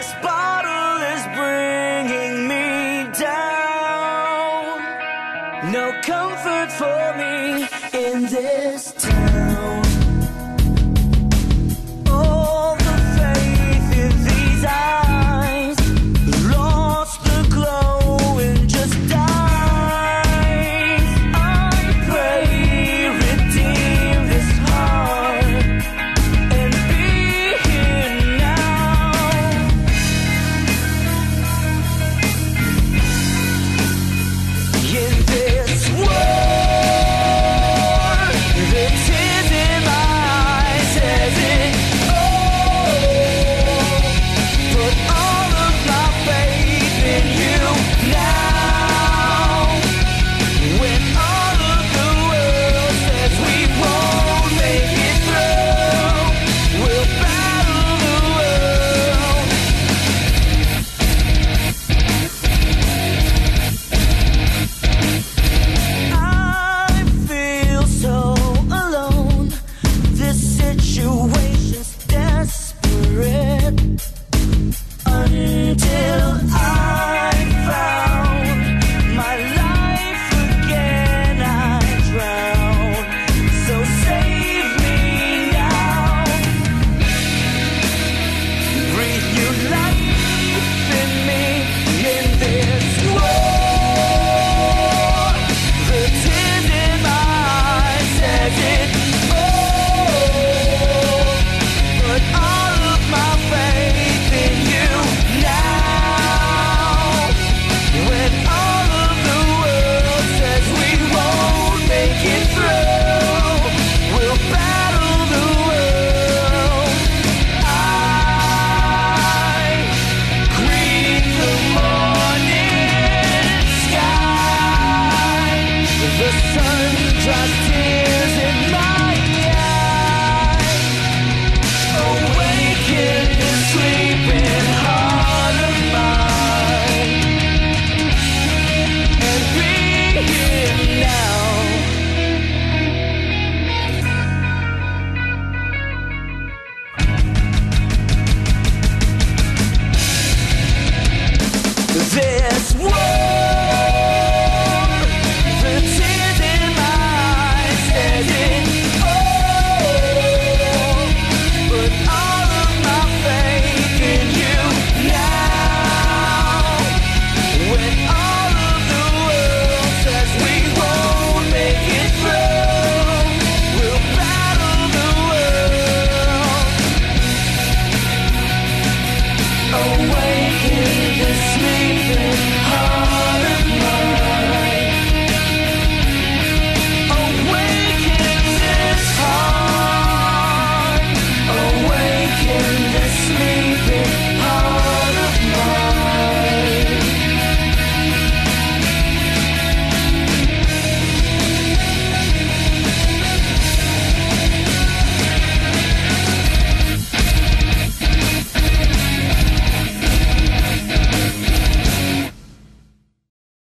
This bottle is bringing me down. No comfort for me in this town.